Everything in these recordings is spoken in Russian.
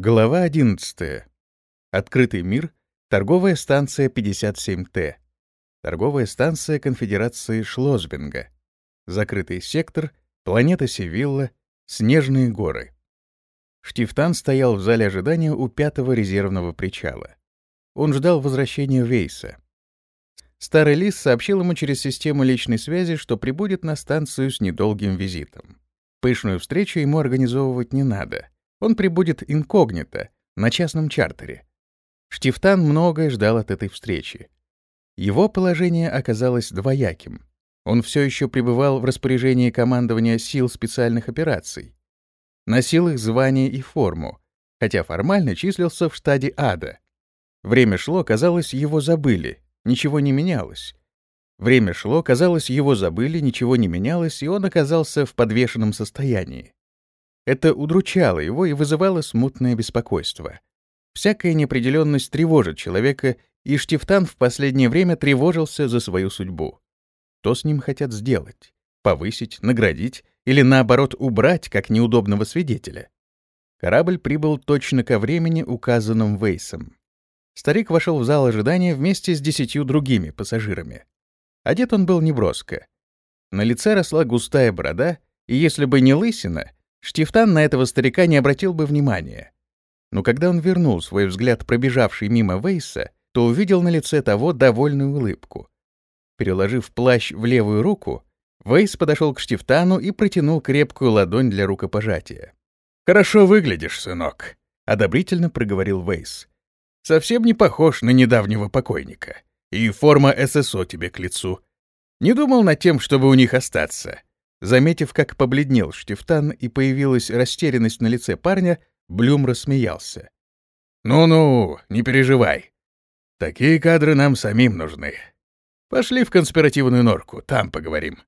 Глава 11. Открытый мир. Торговая станция 57Т. Торговая станция Конфедерации Шлосбинга. Закрытый сектор. Планета Севилла. Снежные горы. Штифтан стоял в зале ожидания у пятого резервного причала. Он ждал возвращения Вейса. Старый лис сообщил ему через систему личной связи, что прибудет на станцию с недолгим визитом. Пышную встречу ему организовывать не надо. Он прибудет инкогнито, на частном чартере. Штифтан многое ждал от этой встречи. Его положение оказалось двояким. Он все еще пребывал в распоряжении командования сил специальных операций. Носил их звание и форму, хотя формально числился в штаде ада. Время шло, казалось, его забыли, ничего не менялось. Время шло, казалось, его забыли, ничего не менялось, и он оказался в подвешенном состоянии. Это удручало его и вызывало смутное беспокойство. Всякая неопределенность тревожит человека, и Штифтан в последнее время тревожился за свою судьбу. Что с ним хотят сделать? Повысить, наградить или, наоборот, убрать как неудобного свидетеля? Корабль прибыл точно ко времени, указанным Вейсом. Старик вошел в зал ожидания вместе с десятью другими пассажирами. Одет он был неброско. На лице росла густая борода, и если бы не лысина, Штифтан на этого старика не обратил бы внимания. Но когда он вернул свой взгляд, пробежавший мимо Вейса, то увидел на лице того довольную улыбку. Переложив плащ в левую руку, Вейс подошел к Штифтану и протянул крепкую ладонь для рукопожатия. «Хорошо выглядишь, сынок», — одобрительно проговорил Вейс. «Совсем не похож на недавнего покойника. И форма ССО тебе к лицу. Не думал над тем, чтобы у них остаться». Заметив, как побледнел Штифтан и появилась растерянность на лице парня, Блюм рассмеялся. «Ну-ну, не переживай. Такие кадры нам самим нужны. Пошли в конспиративную норку, там поговорим.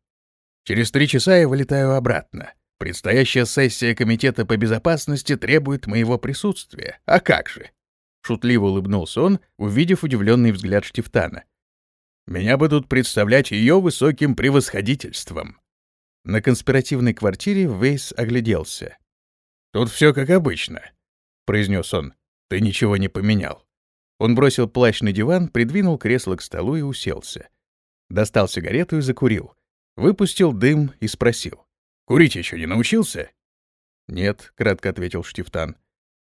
Через три часа я вылетаю обратно. Предстоящая сессия Комитета по безопасности требует моего присутствия. А как же?» Шутливо улыбнулся он, увидев удивленный взгляд Штифтана. «Меня будут представлять ее высоким превосходительством. На конспиративной квартире Вейс огляделся. «Тут все как обычно», — произнес он. «Ты ничего не поменял». Он бросил плащ на диван, придвинул кресло к столу и уселся. Достал сигарету и закурил. Выпустил дым и спросил. «Курить еще не научился?» «Нет», — кратко ответил Штифтан.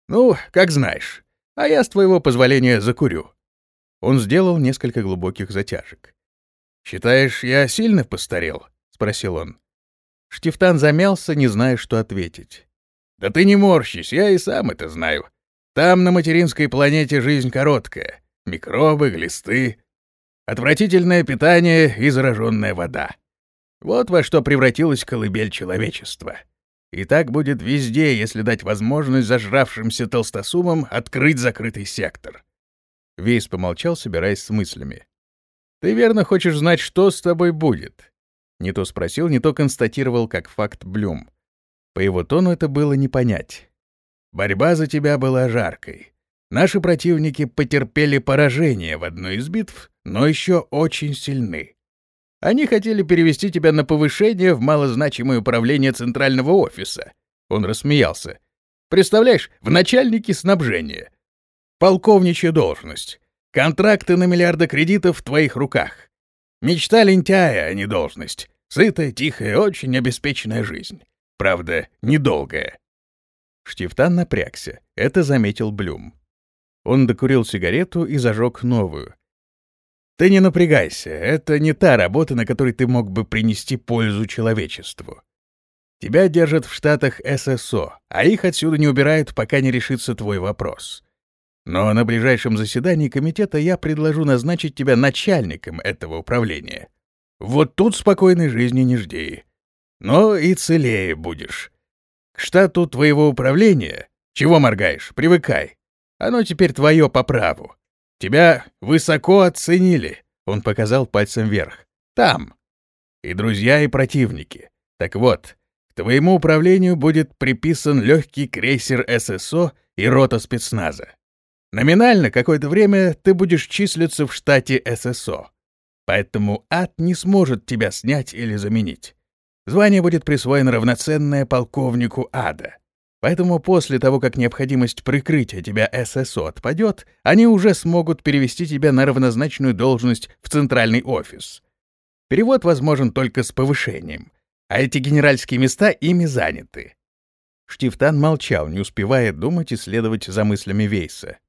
«Ну, как знаешь. А я, с твоего позволения, закурю». Он сделал несколько глубоких затяжек. «Считаешь, я сильно постарел?» — спросил он. Штифтан замялся, не зная, что ответить. «Да ты не морщись, я и сам это знаю. Там, на материнской планете, жизнь короткая. Микробы, глисты, отвратительное питание и зараженная вода. Вот во что превратилась колыбель человечества. И так будет везде, если дать возможность зажравшимся толстосумам открыть закрытый сектор». Вейс помолчал, собираясь с мыслями. «Ты верно хочешь знать, что с тобой будет?» Не то спросил, не то констатировал как факт Блюм. По его тону это было не понять. «Борьба за тебя была жаркой. Наши противники потерпели поражение в одной из битв, но еще очень сильны. Они хотели перевести тебя на повышение в малозначимое управление центрального офиса». Он рассмеялся. «Представляешь, в начальнике снабжения. Полковничья должность. Контракты на миллиарды кредитов в твоих руках. Мечта лентяя, а не должность. Сытая, тихая, очень обеспеченная жизнь. Правда, недолгая. Штифтан напрягся. Это заметил Блюм. Он докурил сигарету и зажег новую. «Ты не напрягайся, это не та работа, на которой ты мог бы принести пользу человечеству. Тебя держат в Штатах ССО, а их отсюда не убирают, пока не решится твой вопрос. Но на ближайшем заседании комитета я предложу назначить тебя начальником этого управления. Вот тут спокойной жизни не жди. Но и целее будешь. К штату твоего управления... Чего моргаешь? Привыкай. Оно теперь твое по праву. Тебя высоко оценили. Он показал пальцем вверх. Там. И друзья, и противники. Так вот, к твоему управлению будет приписан легкий крейсер ССО и рота спецназа. Номинально какое-то время ты будешь числиться в штате ССО. Поэтому ад не сможет тебя снять или заменить. Звание будет присвоено равноценное полковнику ада. Поэтому после того, как необходимость прикрытия тебя ССО отпадет, они уже смогут перевести тебя на равнозначную должность в центральный офис. Перевод возможен только с повышением, а эти генеральские места ими заняты. Штифтан молчал, не успевая думать и следовать за мыслями Вейса.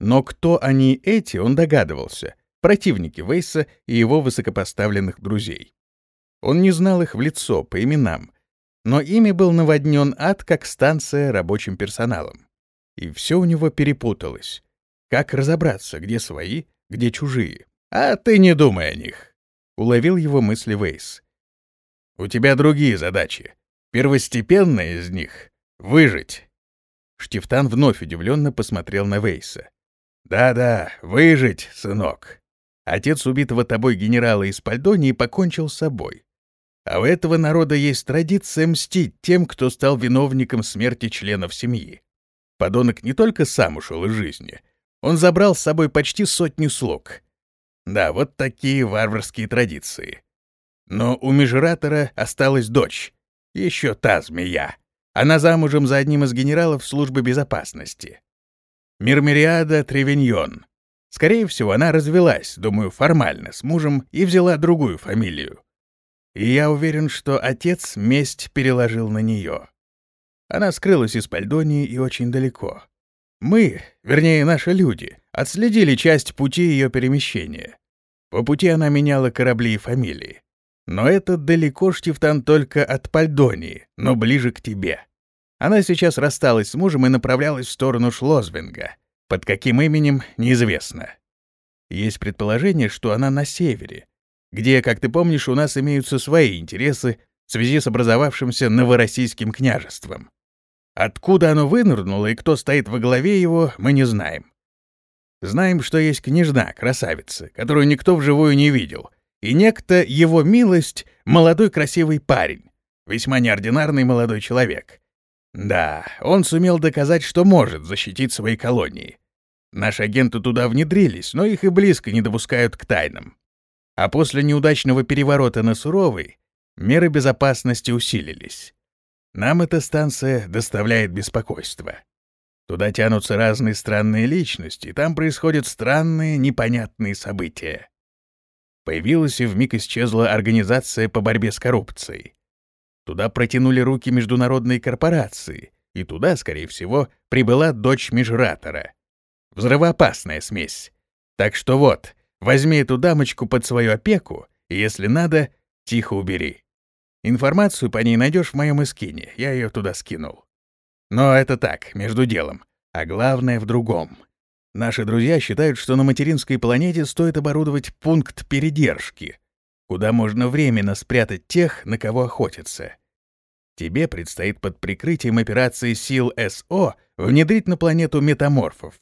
Но кто они эти, он догадывался, противники Вейса и его высокопоставленных друзей. Он не знал их в лицо, по именам, но ими был наводнен ад, как станция рабочим персоналом. И все у него перепуталось. Как разобраться, где свои, где чужие? А ты не думай о них. Уловил его мысли Вейс. У тебя другие задачи. Первостепенная из них — выжить. Штифтан вновь удивленно посмотрел на Вейса. «Да-да, выжить, сынок. Отец убитого тобой генерала из Пальдонии покончил с собой. А у этого народа есть традиция мстить тем, кто стал виновником смерти членов семьи. Подонок не только сам ушел из жизни, он забрал с собой почти сотню слуг. Да, вот такие варварские традиции. Но у межратора осталась дочь, еще та змея. Она замужем за одним из генералов службы безопасности. Мирмириада Тревиньон. Скорее всего, она развелась, думаю, формально, с мужем и взяла другую фамилию. И я уверен, что отец месть переложил на нее. Она скрылась из Пальдонии и очень далеко. Мы, вернее, наши люди, отследили часть пути ее перемещения. По пути она меняла корабли и фамилии. Но это далеко, Штифтан, только от Пальдонии, но ближе к тебе. Она сейчас рассталась с мужем и направлялась в сторону Шлозвинга. Под каким именем — неизвестно. Есть предположение, что она на севере, где, как ты помнишь, у нас имеются свои интересы в связи с образовавшимся новороссийским княжеством. Откуда оно вынырнуло и кто стоит во главе его, мы не знаем. Знаем, что есть княжна, красавица, которую никто вживую не видел, и некто его милость — молодой красивый парень, весьма неординарный молодой человек. Да, он сумел доказать, что может защитить свои колонии. Наши агенты туда внедрились, но их и близко не допускают к тайнам. А после неудачного переворота на Суровый меры безопасности усилились. Нам эта станция доставляет беспокойство. Туда тянутся разные странные личности, там происходят странные, непонятные события. Появилась и вмиг исчезла организация по борьбе с коррупцией. Туда протянули руки международные корпорации, и туда, скорее всего, прибыла дочь межратора. Взрывоопасная смесь. Так что вот, Возьми эту дамочку под свою опеку, и, если надо, тихо убери. Информацию по ней найдешь в моем эскине, я ее туда скинул. Но это так, между делом. А главное в другом. Наши друзья считают, что на материнской планете стоит оборудовать пункт передержки, куда можно временно спрятать тех, на кого охотятся. Тебе предстоит под прикрытием операции сил СО внедрить на планету метаморфов.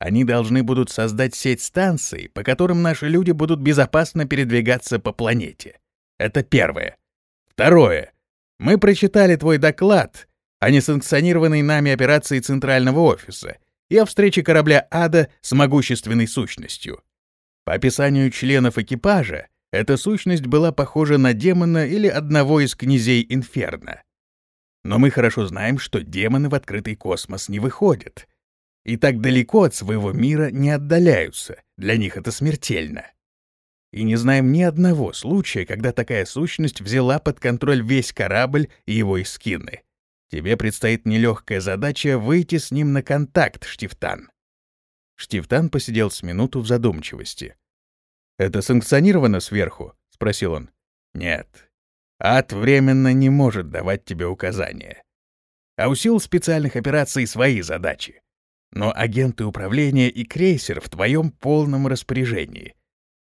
Они должны будут создать сеть станций, по которым наши люди будут безопасно передвигаться по планете. Это первое. Второе. Мы прочитали твой доклад о несанкционированной нами операции Центрального офиса и о встрече корабля «Ада» с могущественной сущностью. По описанию членов экипажа, эта сущность была похожа на демона или одного из князей Инферно. Но мы хорошо знаем, что демоны в открытый космос не выходят — и так далеко от своего мира не отдаляются, для них это смертельно. И не знаем ни одного случая, когда такая сущность взяла под контроль весь корабль и его эскины. Тебе предстоит нелегкая задача выйти с ним на контакт, Штифтан. Штифтан посидел с минуту в задумчивости. «Это санкционировано сверху?» — спросил он. «Нет. Ад временно не может давать тебе указания. А у сил специальных операций свои задачи. Но агенты управления и крейсер в твоем полном распоряжении.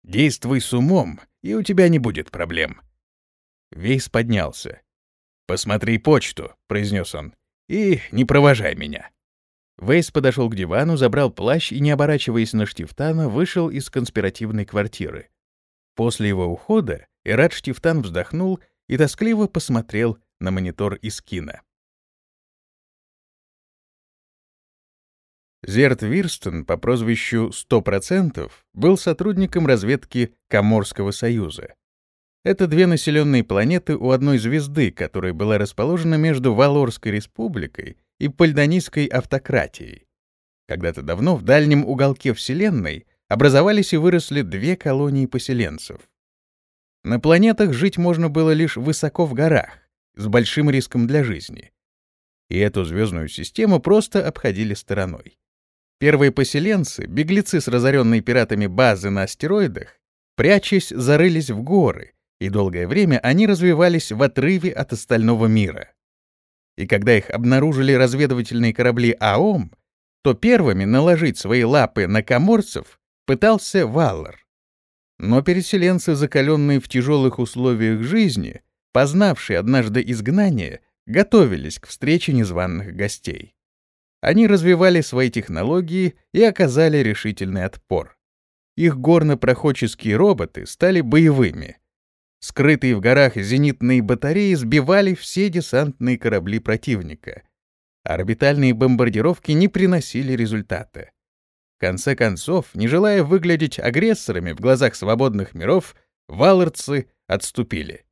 Действуй с умом, и у тебя не будет проблем. Вейс поднялся. «Посмотри почту», — произнес он, — «и не провожай меня». Вейс подошел к дивану, забрал плащ и, не оборачиваясь на Штифтана, вышел из конспиративной квартиры. После его ухода Ирад Штифтан вздохнул и тоскливо посмотрел на монитор из кино. Зерт Вирстон по прозвищу «Сто процентов» был сотрудником разведки Коморского союза. Это две населенные планеты у одной звезды, которая была расположена между Валорской республикой и Пальдонийской автократией. Когда-то давно в дальнем уголке Вселенной образовались и выросли две колонии поселенцев. На планетах жить можно было лишь высоко в горах, с большим риском для жизни. И эту звездную систему просто обходили стороной. Первые поселенцы, беглецы с разоренной пиратами базы на астероидах, прячась, зарылись в горы, и долгое время они развивались в отрыве от остального мира. И когда их обнаружили разведывательные корабли АОМ, то первыми наложить свои лапы на коморцев пытался Валлар. Но переселенцы, закаленные в тяжелых условиях жизни, познавшие однажды изгнание, готовились к встрече незваных гостей. Они развивали свои технологии и оказали решительный отпор. Их горно-проходческие роботы стали боевыми — Скрытые в горах зенитные батареи сбивали все десантные корабли противника. Орбитальные бомбардировки не приносили результата. В конце концов, не желая выглядеть агрессорами в глазах свободных миров, валарцы отступили.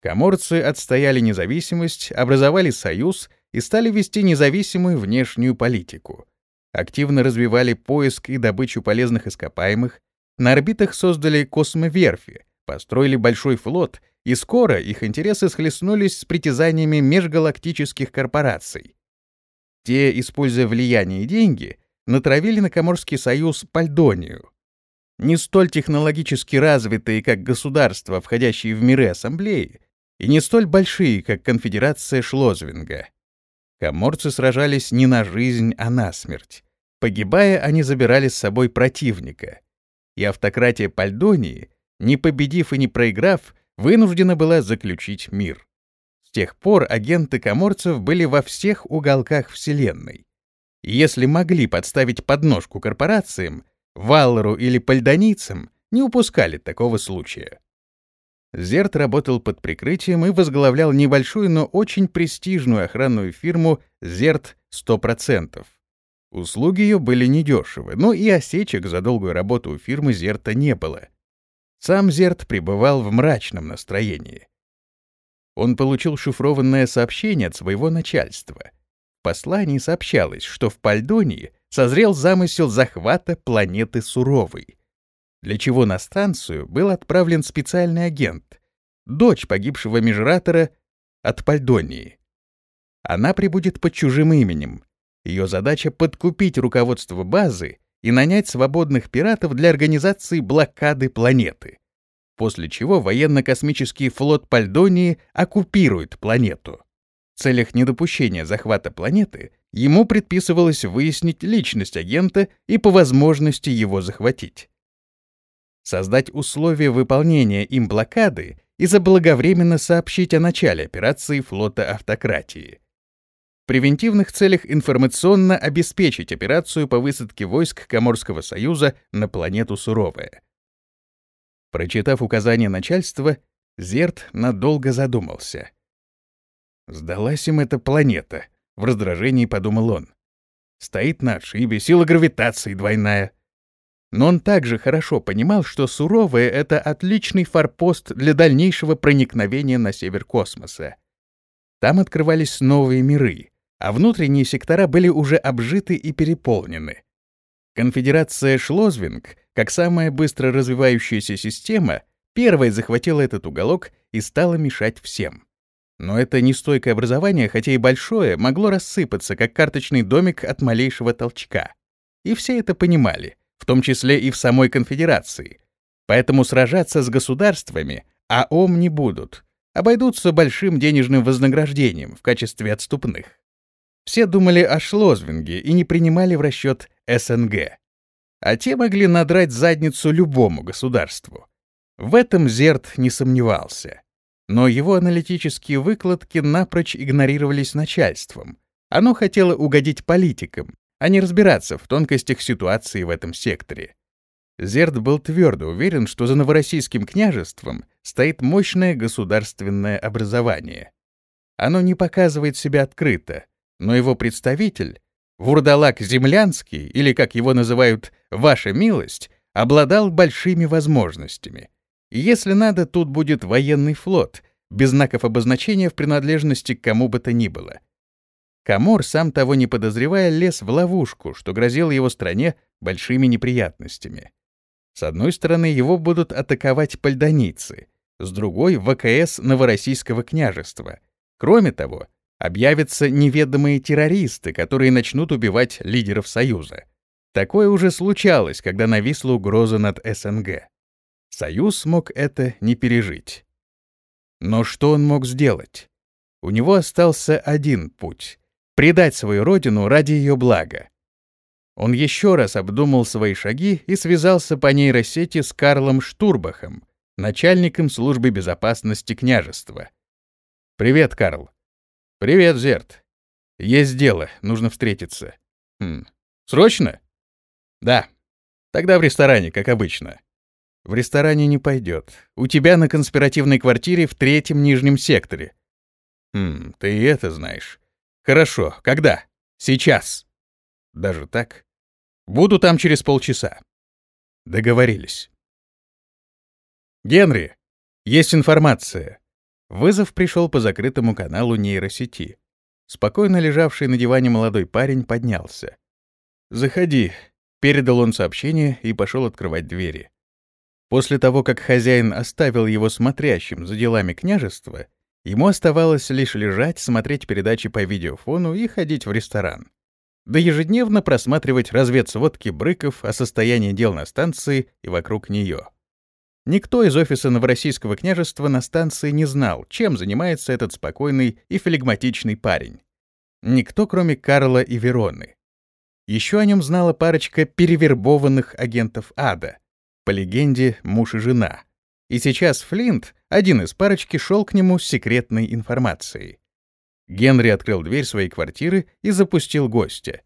Коморцы отстояли независимость, образовали союз и стали вести независимую внешнюю политику. Активно развивали поиск и добычу полезных ископаемых, на орбитах создали космоверфи, построили большой флот, и скоро их интересы схлестнулись с притязаниями межгалактических корпораций. Те, используя влияние и деньги, натравили на Коморский союз Пальдонию. Не столь технологически развитые, как государства, входящие в миры ассамблеи, и не столь большие, как конфедерация Шлозвинга. Коморцы сражались не на жизнь, а на смерть. Погибая, они забирали с собой противника. И автократия Пальдонии не победив и не проиграв, вынуждена была заключить мир. С тех пор агенты коморцев были во всех уголках Вселенной. И если могли подставить подножку корпорациям, Валлеру или пальдоницам, не упускали такого случая. Зерт работал под прикрытием и возглавлял небольшую, но очень престижную охранную фирму «Зерт 100%». Услуги ее были недешевы, но и осечек за долгую работу у фирмы Зерта не было. Сам Зерт пребывал в мрачном настроении. Он получил шифрованное сообщение от своего начальства. В послании сообщалось, что в Пальдонии созрел замысел захвата планеты Суровой, для чего на станцию был отправлен специальный агент, дочь погибшего межратора от Пальдонии. Она прибудет под чужим именем. Ее задача — подкупить руководство базы и нанять свободных пиратов для организации блокады планеты, после чего военно-космический флот Пальдонии оккупирует планету. В целях недопущения захвата планеты ему предписывалось выяснить личность агента и по возможности его захватить. Создать условия выполнения им блокады и заблаговременно сообщить о начале операции флота автократии — превентивных целях информационно обеспечить операцию по высадке войск Коморского союза на планету Суровая. Прочитав указания начальства, Зерт надолго задумался. «Сдалась им эта планета», — в раздражении подумал он. «Стоит на отшибе, сила гравитации двойная». Но он также хорошо понимал, что Суровая — это отличный форпост для дальнейшего проникновения на север космоса. Там открывались новые миры, а внутренние сектора были уже обжиты и переполнены. Конфедерация Шлозвинг, как самая быстро развивающаяся система, первой захватила этот уголок и стала мешать всем. Но это нестойкое образование, хотя и большое, могло рассыпаться, как карточный домик от малейшего толчка. И все это понимали, в том числе и в самой конфедерации. Поэтому сражаться с государствами АОМ не будут, обойдутся большим денежным вознаграждением в качестве отступных. Все думали о Шлозвинге и не принимали в расчет СНГ. А те могли надрать задницу любому государству. В этом Зерт не сомневался. Но его аналитические выкладки напрочь игнорировались начальством. Оно хотело угодить политикам, а не разбираться в тонкостях ситуации в этом секторе. Зерт был твердо уверен, что за Новороссийским княжеством стоит мощное государственное образование. Оно не показывает себя открыто, но его представитель, Вурдалак Землянский, или, как его называют, «Ваша милость», обладал большими возможностями. Если надо, тут будет военный флот, без знаков обозначения в принадлежности к кому бы то ни было. Камор, сам того не подозревая, лез в ловушку, что грозило его стране большими неприятностями. С одной стороны, его будут атаковать пальдонийцы, с другой — ВКС Новороссийского княжества. Кроме того, объявятся неведомые террористы, которые начнут убивать лидеров Союза. Такое уже случалось, когда нависла угроза над СНГ. Союз мог это не пережить. Но что он мог сделать? У него остался один путь — предать свою родину ради ее блага. Он еще раз обдумал свои шаги и связался по нейросети с Карлом Штурбахом, начальником службы безопасности княжества. «Привет, Карл». «Привет, Зерт. Есть дело, нужно встретиться». «Хм. Срочно?» «Да. Тогда в ресторане, как обычно». «В ресторане не пойдет. У тебя на конспиративной квартире в третьем нижнем секторе». «Хм, ты и это знаешь. Хорошо. Когда?» «Сейчас». «Даже так?» «Буду там через полчаса». Договорились. «Генри, есть информация». Вызов пришел по закрытому каналу нейросети. Спокойно лежавший на диване молодой парень поднялся. «Заходи», — передал он сообщение и пошел открывать двери. После того, как хозяин оставил его смотрящим за делами княжества, ему оставалось лишь лежать, смотреть передачи по видеофону и ходить в ресторан. Да ежедневно просматривать разведсводки Брыков о состоянии дел на станции и вокруг нее. Никто из офиса Новороссийского княжества на станции не знал, чем занимается этот спокойный и флегматичный парень. Никто, кроме Карла и Вероны. Еще о нем знала парочка перевербованных агентов ада, по легенде муж и жена. И сейчас Флинт, один из парочки, шел к нему с секретной информацией. Генри открыл дверь своей квартиры и запустил гостя.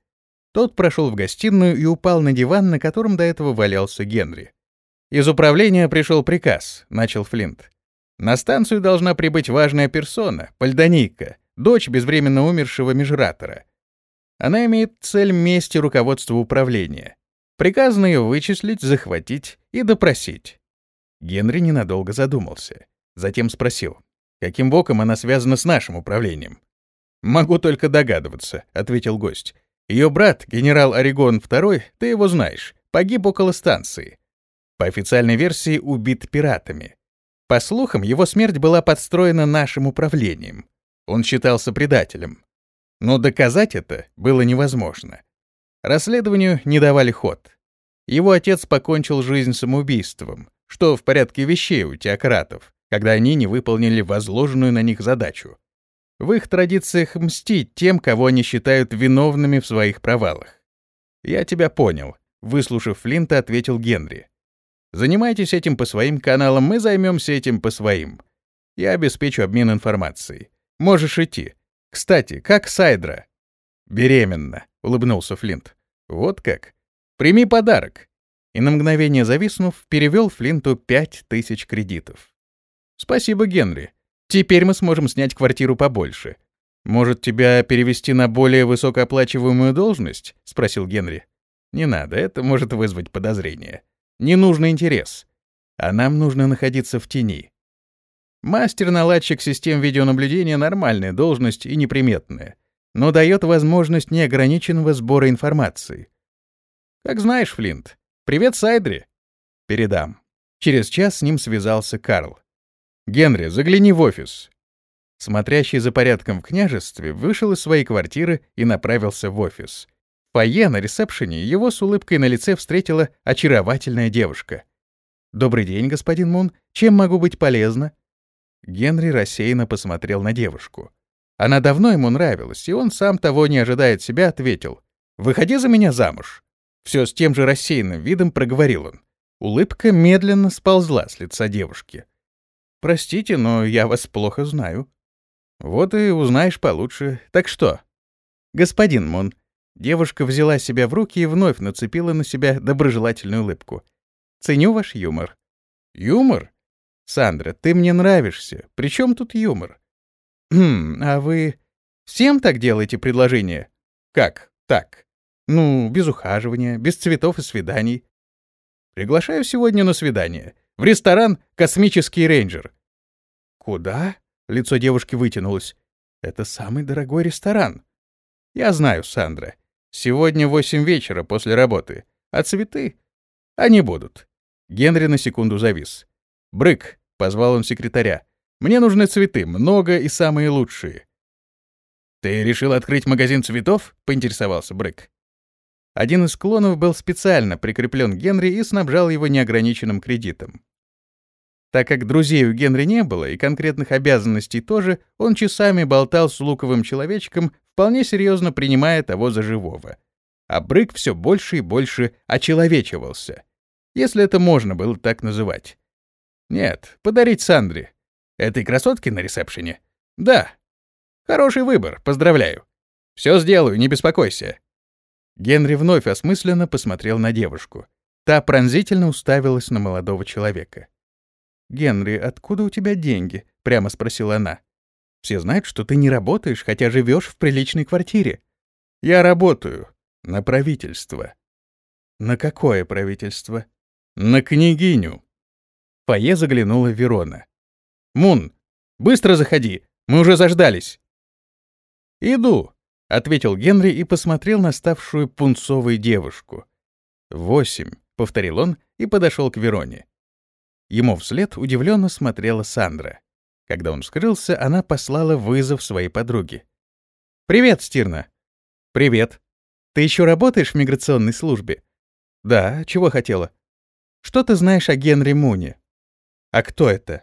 Тот прошел в гостиную и упал на диван, на котором до этого валялся Генри. «Из управления пришел приказ», — начал Флинт. «На станцию должна прибыть важная персона, Пальдонийка, дочь безвременно умершего межратора. Она имеет цель мести руководства управления. Приказано ее вычислить, захватить и допросить». Генри ненадолго задумался. Затем спросил, каким боком она связана с нашим управлением. «Могу только догадываться», — ответил гость. «Ее брат, генерал Орегон II, ты его знаешь, погиб около станции. По официальной версии, убит пиратами. По слухам, его смерть была подстроена нашим управлением. Он считался предателем. Но доказать это было невозможно. Расследованию не давали ход. Его отец покончил жизнь самоубийством, что в порядке вещей у теократов, когда они не выполнили возложенную на них задачу. В их традициях мстить тем, кого они считают виновными в своих провалах. «Я тебя понял», — выслушав Флинта, ответил Генри. Занимайтесь этим по своим каналам, мы займемся этим по своим. Я обеспечу обмен информацией. Можешь идти. Кстати, как Сайдра? Беременна, улыбнулся Флинт. Вот как. Прими подарок. И на мгновение зависнув, перевел Флинту пять тысяч кредитов. Спасибо, Генри. Теперь мы сможем снять квартиру побольше. Может, тебя перевести на более высокооплачиваемую должность? спросил Генри. Не надо, это может вызвать подозрение. Ненужный интерес. А нам нужно находиться в тени. Мастер-наладчик систем видеонаблюдения — нормальная должность и неприметная, но дает возможность неограниченного сбора информации. Как знаешь, Флинт. Привет, Сайдри. Передам. Через час с ним связался Карл. «Генри, загляни в офис». Смотрящий за порядком в княжестве вышел из своей квартиры и направился в офис. Фойе на ресепшене его с улыбкой на лице встретила очаровательная девушка. «Добрый день, господин Мун. Чем могу быть полезна?» Генри рассеянно посмотрел на девушку. Она давно ему нравилась, и он, сам того не ожидая от себя, ответил. «Выходи за меня замуж». Все с тем же рассеянным видом проговорил он. Улыбка медленно сползла с лица девушки. «Простите, но я вас плохо знаю». «Вот и узнаешь получше. Так что?» «Господин Мун, Девушка взяла себя в руки и вновь нацепила на себя доброжелательную улыбку. «Ценю ваш юмор». «Юмор? Сандра, ты мне нравишься. При чем тут юмор?» «Хм, а вы всем так делаете предложение?» «Как так?» «Ну, без ухаживания, без цветов и свиданий». «Приглашаю сегодня на свидание. В ресторан «Космический рейнджер». «Куда?» — лицо девушки вытянулось. «Это самый дорогой ресторан». «Я знаю, Сандра. Сегодня восемь вечера после работы. А цветы? Они будут». Генри на секунду завис. «Брык», — позвал он секретаря. «Мне нужны цветы, много и самые лучшие». «Ты решил открыть магазин цветов?» — поинтересовался Брык. Один из клонов был специально прикреплен Генри и снабжал его неограниченным кредитом. Так как друзей у Генри не было и конкретных обязанностей тоже, он часами болтал с луковым человечком, вполне серьезно принимая того за живого. А Брык все больше и больше очеловечивался, если это можно было так называть. Нет, подарить Сандре. Этой красотке на ресепшене? Да. Хороший выбор, поздравляю. Все сделаю, не беспокойся. Генри вновь осмысленно посмотрел на девушку. Та пронзительно уставилась на молодого человека. «Генри, откуда у тебя деньги?» — прямо спросила она. «Все знают, что ты не работаешь, хотя живешь в приличной квартире». «Я работаю. На правительство». «На какое правительство?» «На княгиню». В фойе заглянула Верона. «Мун, быстро заходи, мы уже заждались». «Иду», — ответил Генри и посмотрел на ставшую пунцовой девушку. «Восемь», — повторил он и подошел к Вероне. Ему вслед удивленно смотрела Сандра. Когда он скрылся, она послала вызов своей подруге. «Привет, Стирна!» «Привет. Ты еще работаешь в миграционной службе?» «Да. Чего хотела?» «Что ты знаешь о Генри Муне?» «А кто это?»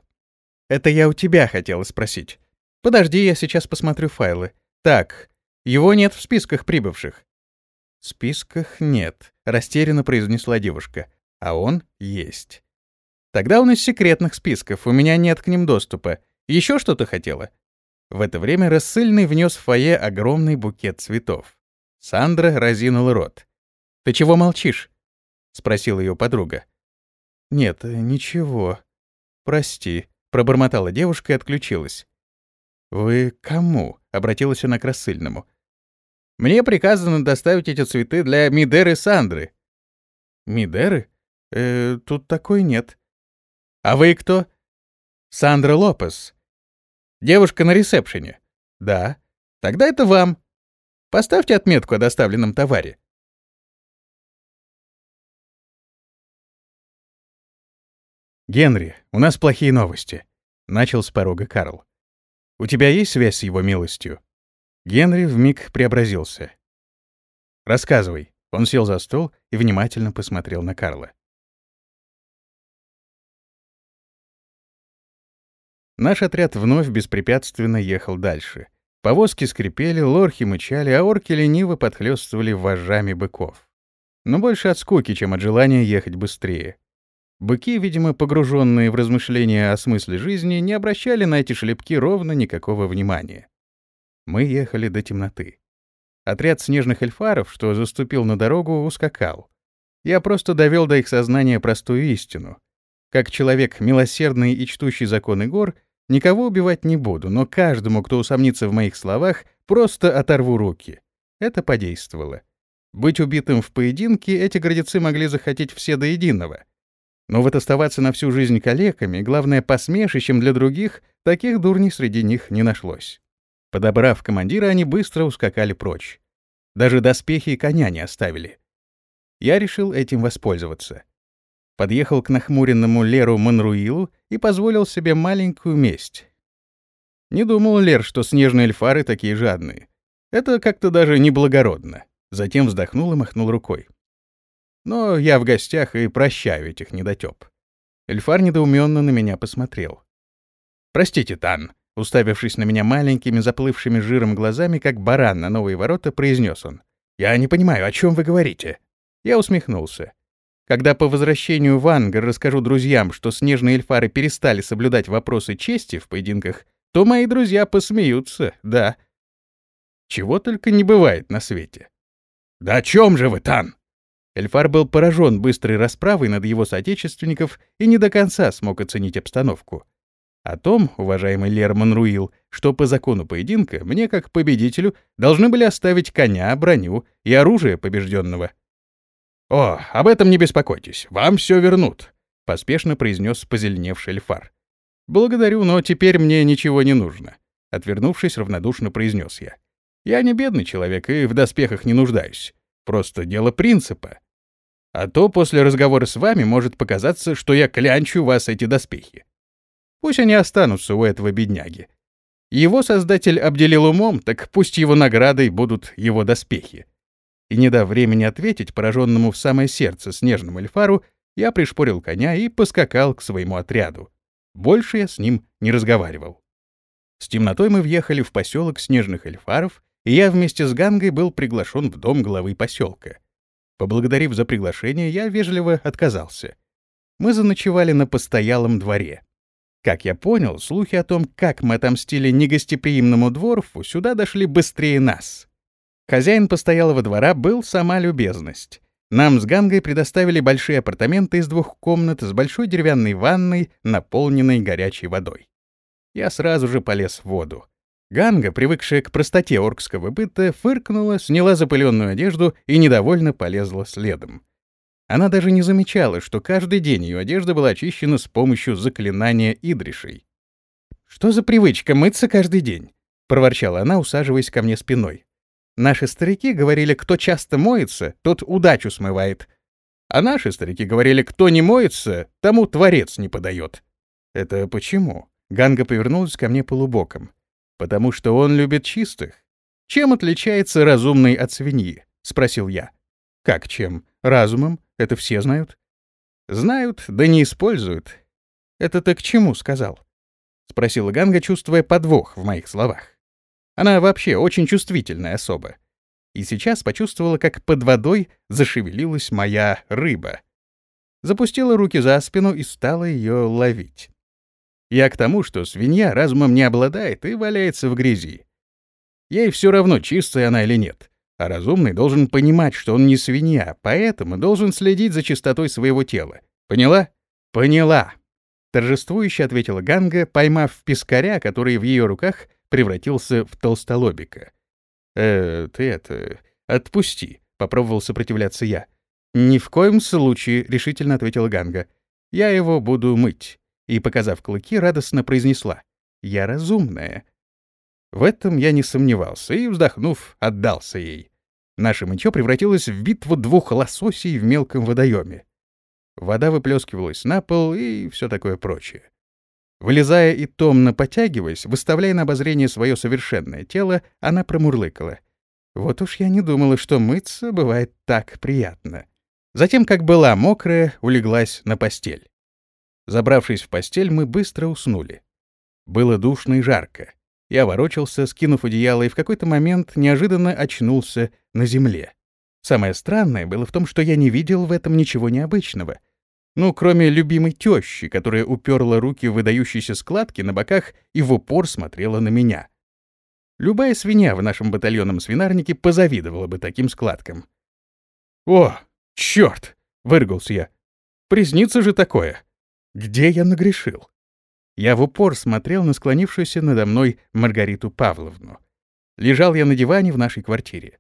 «Это я у тебя хотела спросить. Подожди, я сейчас посмотрю файлы. Так, его нет в списках прибывших». «В списках нет», — растерянно произнесла девушка. «А он есть». Тогда он из секретных списков, у меня нет к ним доступа. Еще что-то хотела?» В это время рассыльный внес в фойе огромный букет цветов. Сандра разинула рот. «Ты чего молчишь?» — спросила ее подруга. «Нет, ничего. Прости», — пробормотала девушка и отключилась. «Вы кому?» — обратилась она к рассыльному. «Мне приказано доставить эти цветы для Мидеры Сандры». «Мидеры? Э, тут такой нет. А вы кто? Сандра Лопес. Девушка на ресепшене. Да. Тогда это вам. Поставьте отметку о доставленном товаре. «Генри, у нас плохие новости», — начал с порога Карл. «У тебя есть связь с его милостью?» Генри вмиг преобразился. «Рассказывай». Он сел за стол и внимательно посмотрел на Карла. Наш отряд вновь беспрепятственно ехал дальше. Повозки скрипели, лорхи мычали, а орки лениво подхлёстывали вожжами быков. Но больше от скуки, чем от желания ехать быстрее. Быки, видимо, погруженные в размышления о смысле жизни, не обращали на эти шлепки ровно никакого внимания. Мы ехали до темноты. Отряд снежных эльфаров, что заступил на дорогу, ускакал. Я просто довел до их сознания простую истину. Как человек, милосердный и чтущий законы гор — Никого убивать не буду, но каждому, кто усомнится в моих словах, просто оторву руки. Это подействовало. Быть убитым в поединке эти гордецы могли захотеть все до единого. Но вот оставаться на всю жизнь калеками, главное, посмешищем для других, таких дурней среди них не нашлось. Подобрав командира, они быстро ускакали прочь. Даже доспехи и коня не оставили. Я решил этим воспользоваться подъехал к нахмуренному Леру Монруилу и позволил себе маленькую месть. Не думал Лер, что снежные эльфары такие жадные. Это как-то даже неблагородно. Затем вздохнул и махнул рукой. Но я в гостях и прощаю этих недотёп. Эльфар недоуменно на меня посмотрел. «Простите, Тан», — уставившись на меня маленькими заплывшими жиром глазами, как баран на новые ворота, произнес он. «Я не понимаю, о чем вы говорите?» Я усмехнулся. Когда по возвращению в Ангар расскажу друзьям, что снежные эльфары перестали соблюдать вопросы чести в поединках, то мои друзья посмеются, да. Чего только не бывает на свете. «Да о чем же вы, Тан?» Эльфар был поражен быстрой расправой над его соотечественников и не до конца смог оценить обстановку. О том, уважаемый Лерман Руил, что по закону поединка мне, как победителю, должны были оставить коня, броню и оружие побежденного — «О, об этом не беспокойтесь, вам все вернут. поспешно произнес позеленевший эльфар. «Благодарю, но теперь мне ничего не нужно», — отвернувшись, равнодушно произнес я. «Я не бедный человек и в доспехах не нуждаюсь. Просто дело принципа. А то после разговора с вами может показаться, что я клянчу вас эти доспехи. Пусть они останутся у этого бедняги. Его создатель обделил умом, так пусть его наградой будут его доспехи. И не дав времени ответить пораженному в самое сердце снежному эльфару, я пришпорил коня и поскакал к своему отряду. Больше я с ним не разговаривал. С темнотой мы въехали в поселок снежных эльфаров, и я вместе с Гангой был приглашен в дом главы поселка. Поблагодарив за приглашение, я вежливо отказался. Мы заночевали на постоялом дворе. Как я понял, слухи о том, как мы отомстили негостеприимному дворфу, сюда дошли быстрее нас. Хозяин постоялого двора был сама любезность. Нам с Гангой предоставили большие апартаменты из двух комнат с большой деревянной ванной, наполненной горячей водой. Я сразу же полез в воду. Ганга, привыкшая к простоте оркского быта, фыркнула, сняла запыленную одежду и недовольно полезла следом. Она даже не замечала, что каждый день ее одежда была очищена с помощью заклинания Идришей. «Что за привычка мыться каждый день?» — проворчала она, усаживаясь ко мне спиной. «Наши старики говорили, кто часто моется, тот удачу смывает. А наши старики говорили, кто не моется, тому творец не подает». «Это почему?» — Ганга повернулась ко мне полубоком. «Потому что он любит чистых. Чем отличается разумный от свиньи?» — спросил я. «Как чем? Разумом? Это все знают? Знают, да не используют. Это ты к чему сказал? Спросила Ганга, чувствуя подвох в моих словах. Она вообще очень чувствительная особа. И сейчас почувствовала, как под водой зашевелилась моя рыба. Запустила руки за спину и стала ее ловить. Я к тому, что свинья разумом не обладает и валяется в грязи. Ей все равно, чистая она или нет. А разумный должен понимать, что он не свинья, поэтому должен следить за чистотой своего тела. Поняла? Поняла. Торжествующе ответила Ганга, поймав пескаря, который в ее руках превратился в толстолобика. «Э, ты это... Отпусти», — попробовал сопротивляться я. «Ни в коем случае», — решительно ответила Ганга. «Я его буду мыть». И, показав клыки, радостно произнесла. «Я разумная». В этом я не сомневался и, вздохнув, отдался ей. Наше мытье превратилось в битву двух лососей в мелком водоеме. Вода выплескивалась на пол и все такое прочее. Вылезая и томно потягиваясь, выставляя на обозрение свое совершенное тело, она промурлыкала. Вот уж я не думала, что мыться бывает так приятно. Затем, как была мокрая, улеглась на постель. Забравшись в постель, мы быстро уснули. Было душно и жарко. Я ворочался, скинув одеяло, и в какой-то момент неожиданно очнулся на земле. Самое странное было в том, что я не видел в этом ничего необычного. Ну, кроме любимой тещи, которая уперла руки в выдающиеся складки на боках и в упор смотрела на меня. Любая свинья в нашем батальонном свинарнике позавидовала бы таким складкам. «О, черт!» — выргался я. «Приснится же такое! Где я нагрешил?» Я в упор смотрел на склонившуюся надо мной Маргариту Павловну. Лежал я на диване в нашей квартире.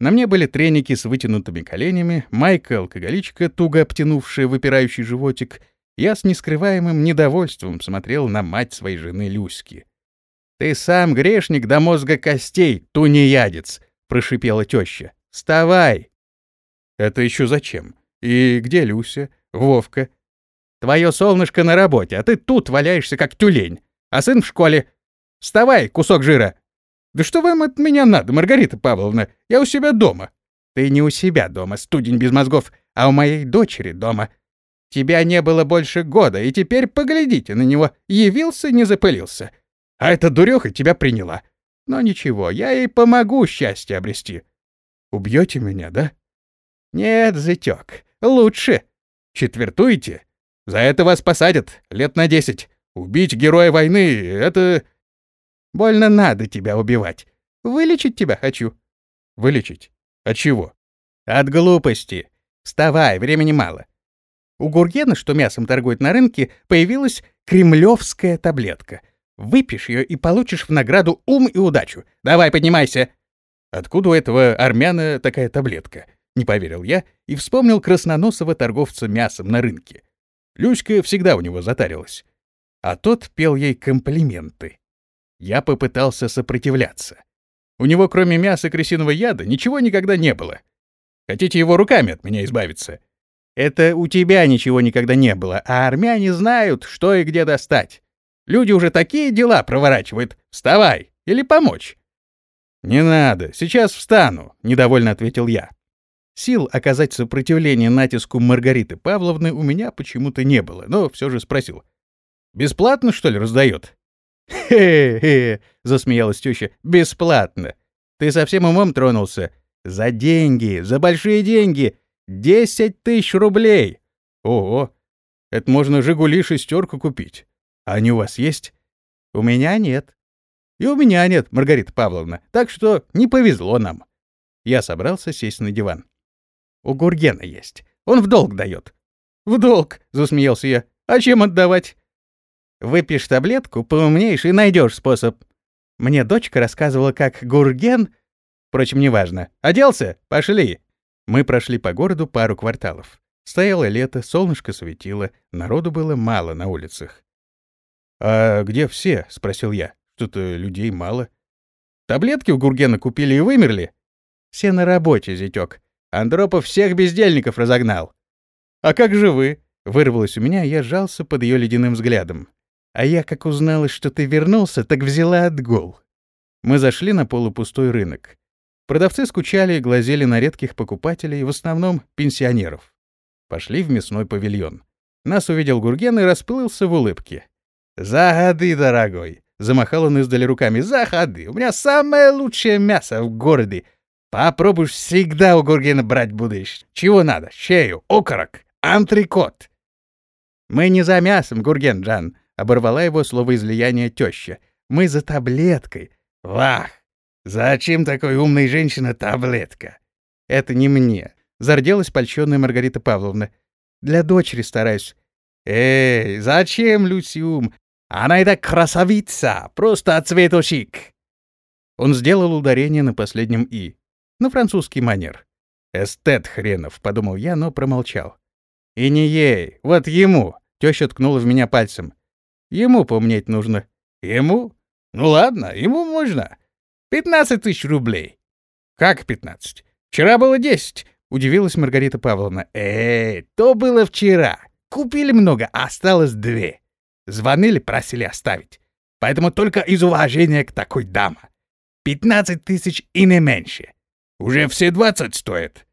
На мне были треники с вытянутыми коленями, майка-алкоголичка, туго обтянувшая выпирающий животик. Я с нескрываемым недовольством смотрел на мать своей жены Люськи. «Ты сам грешник до мозга костей, тунеядец!» — прошипела теща. «Вставай!» «Это еще зачем? И где Люся? Вовка? Твое солнышко на работе, а ты тут валяешься, как тюлень. А сын в школе. Вставай, кусок жира. Да что вам от меня надо, Маргарита Павловна? Я у себя дома. Ты не у себя дома, студень без мозгов, а у моей дочери дома. Тебя не было больше года, и теперь поглядите на него. Явился, не запылился. А эта дуреха тебя приняла. Но ничего, я ей помогу счастье обрести. Убьете меня, да? Нет, зятёк, лучше. Четвертуете? За это вас посадят лет на десять. Убить героя войны — это... Больно надо тебя убивать. Вылечить тебя хочу. Вылечить? От чего? От глупости. Вставай, времени мало. У Гургена, что мясом торгует на рынке, появилась кремлевская таблетка. Выпьешь ее и получишь в награду ум и удачу. Давай, поднимайся. Откуда у этого армяна такая таблетка? Не поверил я и вспомнил красноносого торговца мясом на рынке. Люська всегда у него затарилась. А тот пел ей комплименты. Я попытался сопротивляться. У него, кроме мяса крысиного яда, ничего никогда не было. Хотите его руками от меня избавиться? Это у тебя ничего никогда не было, а армяне знают, что и где достать. Люди уже такие дела проворачивают. Вставай! Или помочь?» «Не надо, сейчас встану», — недовольно ответил я. Сил оказать сопротивление натиску Маргариты Павловны у меня почему-то не было, но все же спросил. «Бесплатно, что ли, раздает?» «Хе-хе», — засмеялась теща, — «бесплатно. Ты совсем умом тронулся. За деньги, за большие деньги. Десять тысяч рублей. Ого, это можно «Жигули» шестерку купить. А они у вас есть? У меня нет. И у меня нет, Маргарита Павловна, так что не повезло нам. Я собрался сесть на диван. У Гургена есть. Он в долг дает. В долг, засмеялся я. А чем отдавать? Выпьешь таблетку, поумнеешь и найдешь способ. Мне дочка рассказывала, как Гурген... Впрочем, неважно. Оделся? Пошли. Мы прошли по городу пару кварталов. Стояло лето, солнышко светило, народу было мало на улицах. «А где все?» — спросил я. Что-то людей мало. Таблетки у Гургена купили и вымерли. Все на работе, зятёк. Андропов всех бездельников разогнал. А как же вы? Вырвалось у меня, я сжался под ее ледяным взглядом. А я, как узнала, что ты вернулся, так взяла отгул. Мы зашли на полупустой рынок. Продавцы скучали и глазели на редких покупателей, в основном пенсионеров. Пошли в мясной павильон. Нас увидел Гурген и расплылся в улыбке. «Заходи, дорогой. Замахал он издали руками. «Заходи, у меня самое лучшее мясо в городе. Попробуешь, всегда у Гургена брать будешь. Чего надо? Шею, окорок, антрикот». «Мы не за мясом, Гурген Джан», — оборвала его слово излияния теща. «Мы за таблеткой». «Вах! Зачем такой умной женщина таблетка?» «Это не мне», — зарделась польщенная Маргарита Павловна. «Для дочери стараюсь». «Эй, зачем, Люсиум? Она эта красавица, просто цветочек. Он сделал ударение на последнем «и». На французский манер. «Эстет хренов», — подумал я, но промолчал. «И не ей, вот ему», — теща ткнула в меня пальцем. «Ему помнеть нужно». «Ему? Ну ладно, ему можно. Пятнадцать тысяч рублей». «Как пятнадцать? Вчера было десять», — удивилась Маргарита Павловна. «Эй, то было вчера. Купили много, а осталось две. Звонили, просили оставить. Поэтому только из уважения к такой даме. 15 тысяч и не меньше. Уже все 20 стоит.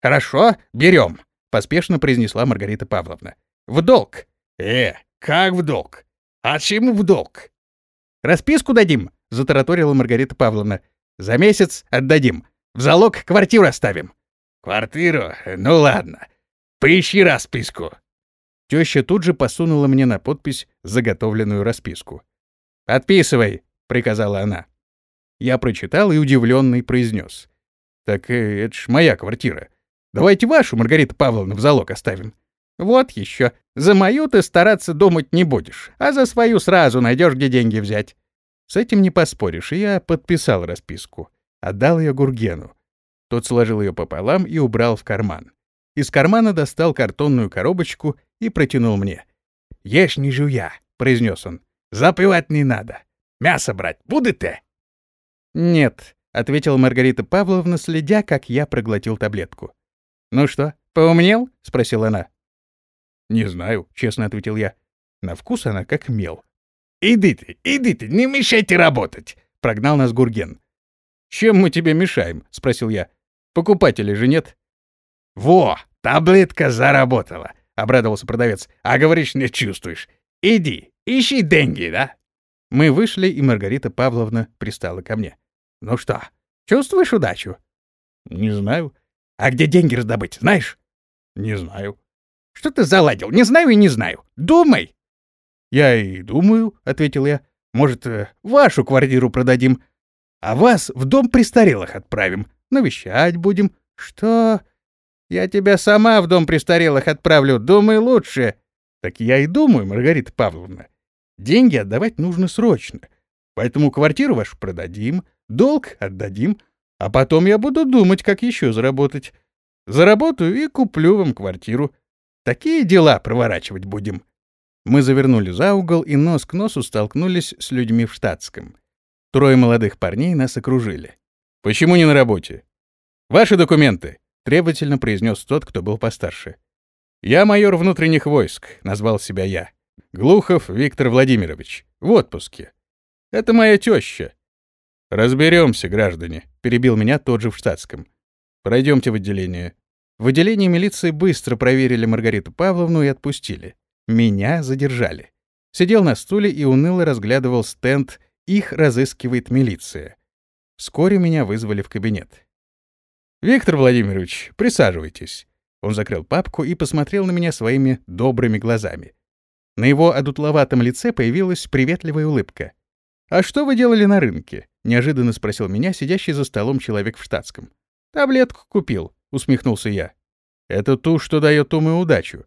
Хорошо, берем, поспешно произнесла Маргарита Павловна. В долг. Э, как в долг? А чему в долг? Расписку дадим, затараторила Маргарита Павловна. За месяц отдадим. В залог квартиру оставим. Квартиру? Ну ладно. Поищи расписку. Теща тут же посунула мне на подпись заготовленную расписку. «Подписывай!» — приказала она. Я прочитал и удивленный произнес. «Так э, это ж моя квартира. Давайте вашу, Маргарита Павловна, в залог оставим». «Вот еще. За мою ты стараться думать не будешь, а за свою сразу найдешь, где деньги взять». С этим не поспоришь, и я подписал расписку. Отдал ее Гургену. Тот сложил ее пополам и убрал в карман. Из кармана достал картонную коробочку и протянул мне. «Ешь не жуя», — произнес он. «Запивать не надо. Мясо брать будете?» «Нет», — ответила Маргарита Павловна, следя, как я проглотил таблетку. «Ну что, поумнел?» — спросила она. «Не знаю», — честно ответил я. На вкус она как мел. «Идите, идите, не мешайте работать!» — прогнал нас Гурген. «Чем мы тебе мешаем?» — спросил я. «Покупателей же нет». «Во, таблетка заработала!» — обрадовался продавец. «А говоришь, не чувствуешь. Иди, ищи деньги, да?» Мы вышли, и Маргарита Павловна пристала ко мне. «Ну что, чувствуешь удачу?» «Не знаю». «А где деньги раздобыть, знаешь?» «Не знаю». «Что ты заладил? Не знаю и не знаю. Думай!» «Я и думаю», — ответил я. «Может, э, вашу квартиру продадим, а вас в дом престарелых отправим. Навещать будем». «Что?» Я тебя сама в дом престарелых отправлю, думай лучше. Так я и думаю, Маргарита Павловна. Деньги отдавать нужно срочно. Поэтому квартиру вашу продадим, долг отдадим, а потом я буду думать, как еще заработать. Заработаю и куплю вам квартиру. Такие дела проворачивать будем. Мы завернули за угол и нос к носу столкнулись с людьми в штатском. Трое молодых парней нас окружили. «Почему не на работе?» «Ваши документы», — требовательно произнес тот, кто был постарше. «Я майор внутренних войск», — назвал себя я. «Глухов Виктор Владимирович. В отпуске. Это моя теща». «Разберемся, граждане», — перебил меня тот же в штатском. «Пройдемте в отделение». В отделении милиции быстро проверили Маргариту Павловну и отпустили. Меня задержали. Сидел на стуле и уныло разглядывал стенд «Их разыскивает милиция». Вскоре меня вызвали в кабинет. «Виктор Владимирович, присаживайтесь». Он закрыл папку и посмотрел на меня своими добрыми глазами. На его одутловатом лице появилась приветливая улыбка. «А что вы делали на рынке?» — неожиданно спросил меня сидящий за столом человек в штатском. «Таблетку купил», — усмехнулся я. «Это ту, что дает ум удачу».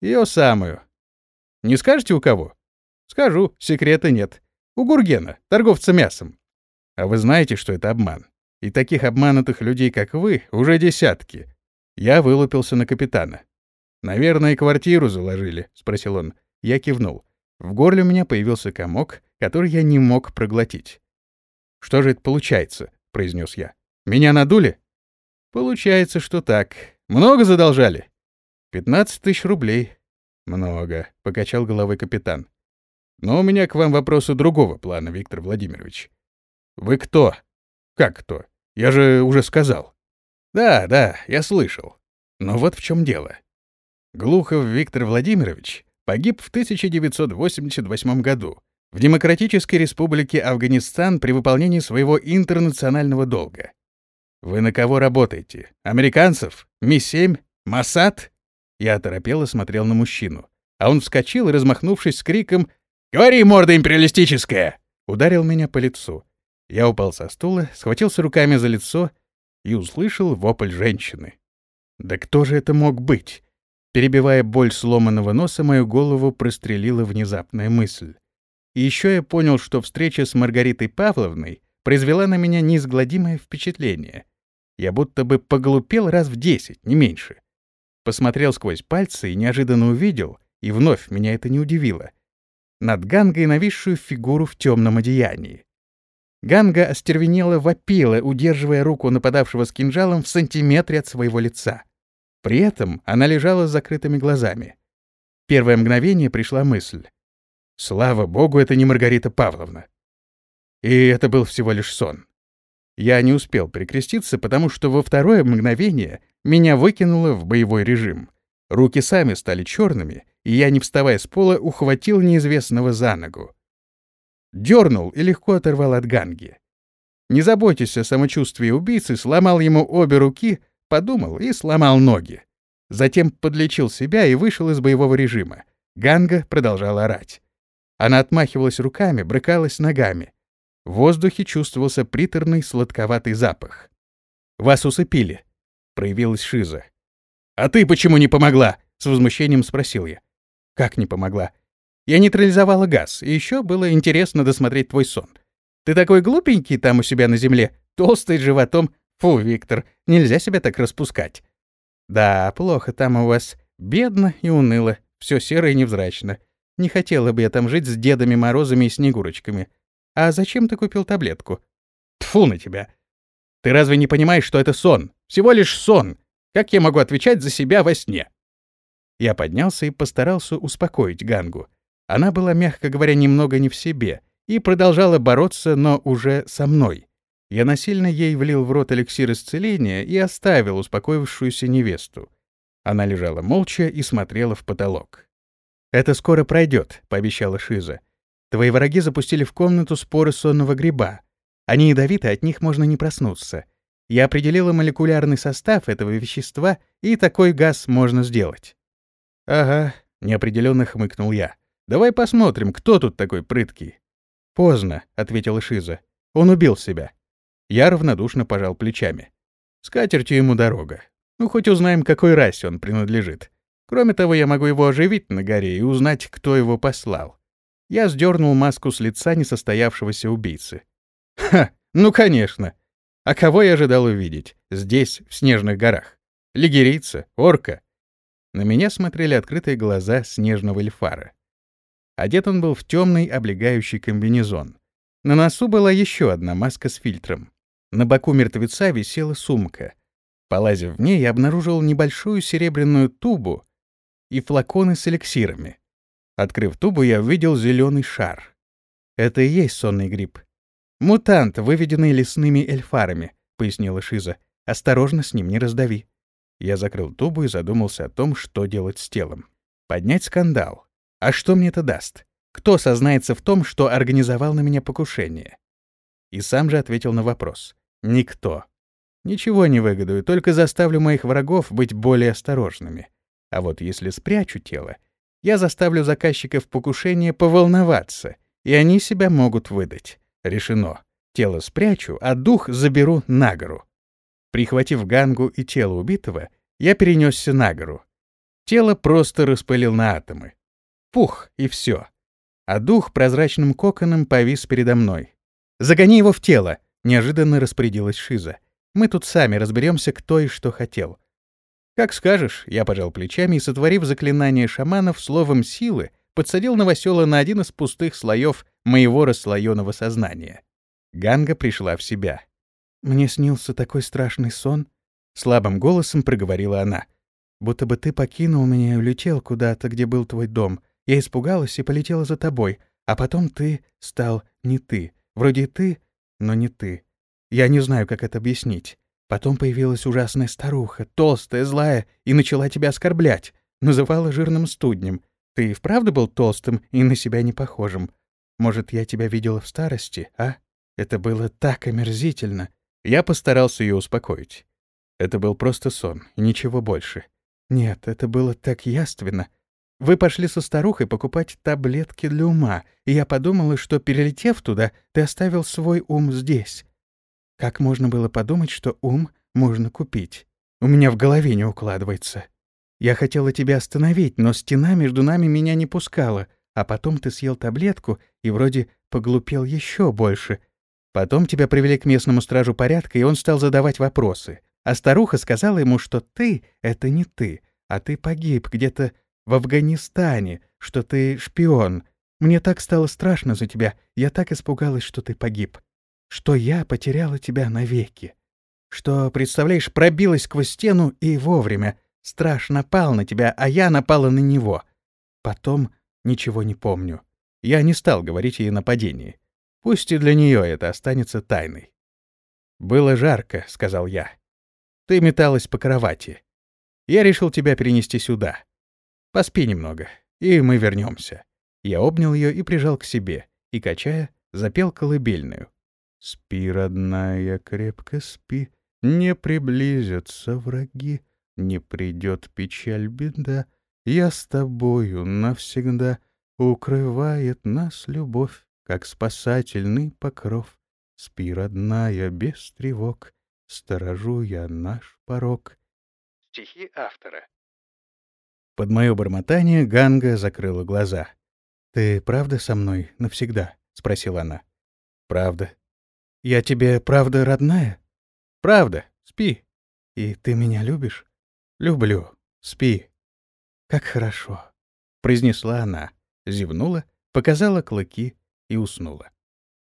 «Ее самую». «Не скажете, у кого?» «Скажу, секрета нет. У Гургена, торговца мясом». «А вы знаете, что это обман? И таких обманутых людей, как вы, уже десятки. Я вылупился на капитана. «Наверное, квартиру заложили?» — спросил он. Я кивнул. В горле у меня появился комок, который я не мог проглотить. «Что же это получается?» — произнес я. «Меня надули?» «Получается, что так. Много задолжали?» «Пятнадцать тысяч рублей». «Много», — покачал головой капитан. «Но у меня к вам вопросы другого плана, Виктор Владимирович. Вы кто?» «Как кто? Я же уже сказал». «Да, да, я слышал. Но вот в чем дело. Глухов Виктор Владимирович погиб в 1988 году в Демократической Республике Афганистан при выполнении своего интернационального долга. Вы на кого работаете? Американцев? Ми-7? Масад? Я оторопело смотрел на мужчину. А он вскочил и, размахнувшись с криком «Говори, морда империалистическая!» ударил меня по лицу. Я упал со стула, схватился руками за лицо и услышал вопль женщины. Да кто же это мог быть? Перебивая боль сломанного носа, мою голову прострелила внезапная мысль. И еще я понял, что встреча с Маргаритой Павловной произвела на меня неизгладимое впечатление. Я будто бы поглупел раз в десять, не меньше. Посмотрел сквозь пальцы и неожиданно увидел, и вновь меня это не удивило, над Гангой нависшую фигуру в темном одеянии. Ганга остервенело вопила, удерживая руку нападавшего с кинжалом в сантиметре от своего лица. При этом она лежала с закрытыми глазами. Первое мгновение пришла мысль. Слава богу, это не Маргарита Павловна. И это был всего лишь сон. Я не успел прикреститься, потому что во второе мгновение меня выкинуло в боевой режим. Руки сами стали черными, и я, не вставая с пола, ухватил неизвестного за ногу. Дернул и легко оторвал от ганги. Не заботясь о самочувствии убийцы, сломал ему обе руки, подумал и сломал ноги. Затем подлечил себя и вышел из боевого режима. Ганга продолжала орать. Она отмахивалась руками, брыкалась ногами. В воздухе чувствовался приторный сладковатый запах. «Вас усыпили», — проявилась Шиза. «А ты почему не помогла?» — с возмущением спросил я. «Как не помогла? Я нейтрализовала газ, и еще было интересно досмотреть твой сон. Ты такой глупенький там у себя на земле, толстый животом. Фу, Виктор, нельзя себя так распускать. Да, плохо там у вас. Бедно и уныло, все серо и невзрачно. Не хотела бы я там жить с Дедами Морозами и Снегурочками. А зачем ты купил таблетку? Тфу на тебя. Ты разве не понимаешь, что это сон? Всего лишь сон. Как я могу отвечать за себя во сне? Я поднялся и постарался успокоить Гангу. Она была, мягко говоря, немного не в себе и продолжала бороться, но уже со мной. Я насильно ей влил в рот эликсир исцеления и оставил успокоившуюся невесту. Она лежала молча и смотрела в потолок. «Это скоро пройдет», — пообещала Шиза. «Твои враги запустили в комнату споры сонного гриба. Они ядовиты, от них можно не проснуться. Я определила молекулярный состав этого вещества, и такой газ можно сделать». «Ага», — неопределенно хмыкнул я. Давай посмотрим, кто тут такой прыткий. Поздно, ответила Шиза. Он убил себя. Я равнодушно пожал плечами. С ему дорога. Ну, хоть узнаем, какой расе он принадлежит. Кроме того, я могу его оживить на горе и узнать, кто его послал. Я сдернул маску с лица несостоявшегося убийцы. Ха, ну конечно. А кого я ожидал увидеть? Здесь, в снежных горах. Лигерийца, орка. На меня смотрели открытые глаза снежного эльфара. Одет он был в темный облегающий комбинезон. На носу была еще одна маска с фильтром. На боку мертвеца висела сумка. Полазив в ней, я обнаружил небольшую серебряную тубу и флаконы с эликсирами. Открыв тубу, я увидел зеленый шар. Это и есть сонный гриб. «Мутант, выведенный лесными эльфарами», — пояснила Шиза. «Осторожно с ним, не раздави». Я закрыл тубу и задумался о том, что делать с телом. Поднять скандал. А что мне это даст? Кто сознается в том, что организовал на меня покушение? И сам же ответил на вопрос. Никто. Ничего не выгодую, только заставлю моих врагов быть более осторожными. А вот если спрячу тело, я заставлю заказчиков покушения поволноваться, и они себя могут выдать. Решено. Тело спрячу, а дух заберу на гору. Прихватив гангу и тело убитого, я перенесся на гору. Тело просто распылил на атомы. Пух, и все. А дух прозрачным коконом повис передо мной. «Загони его в тело!» — неожиданно распорядилась Шиза. «Мы тут сами разберемся, кто и что хотел». «Как скажешь», — я пожал плечами и, сотворив заклинание шаманов словом силы, подсадил новосела на один из пустых слоев моего расслоенного сознания. Ганга пришла в себя. «Мне снился такой страшный сон», — слабым голосом проговорила она. «Будто бы ты покинул меня и улетел куда-то, где был твой дом. Я испугалась и полетела за тобой, а потом ты стал не ты. Вроде ты, но не ты. Я не знаю, как это объяснить. Потом появилась ужасная старуха, толстая, злая, и начала тебя оскорблять. Называла жирным студнем. Ты и вправду был толстым и на себя не похожим. Может, я тебя видела в старости, а? Это было так омерзительно. Я постарался ее успокоить. Это был просто сон, ничего больше. Нет, это было так яственно. Вы пошли со старухой покупать таблетки для ума, и я подумала, что, перелетев туда, ты оставил свой ум здесь. Как можно было подумать, что ум можно купить? У меня в голове не укладывается. Я хотела тебя остановить, но стена между нами меня не пускала, а потом ты съел таблетку и вроде поглупел еще больше, Потом тебя привели к местному стражу порядка, и он стал задавать вопросы. А старуха сказала ему, что ты — это не ты, а ты погиб где-то в Афганистане, что ты шпион. Мне так стало страшно за тебя, я так испугалась, что ты погиб. Что я потеряла тебя навеки. Что, представляешь, пробилась сквозь стену и вовремя. Страж напал на тебя, а я напала на него. Потом ничего не помню. Я не стал говорить ей о нападении. Пусть и для нее это останется тайной. «Было жарко», — сказал я. «Ты металась по кровати. Я решил тебя перенести сюда. Поспи немного, и мы вернемся. Я обнял ее и прижал к себе, и, качая, запел колыбельную. «Спи, родная, крепко спи, не приблизятся враги, не придет печаль, беда, я с тобою навсегда, укрывает нас любовь как спасательный покров. Спи, родная, без тревог, сторожу я наш порог. Стихи автора. Под мое бормотание Ганга закрыла глаза. «Ты правда со мной навсегда?» — спросила она. «Правда». «Я тебе правда родная?» «Правда. Спи». «И ты меня любишь?» «Люблю. Спи». «Как хорошо», — произнесла она, зевнула, показала клыки, и уснула.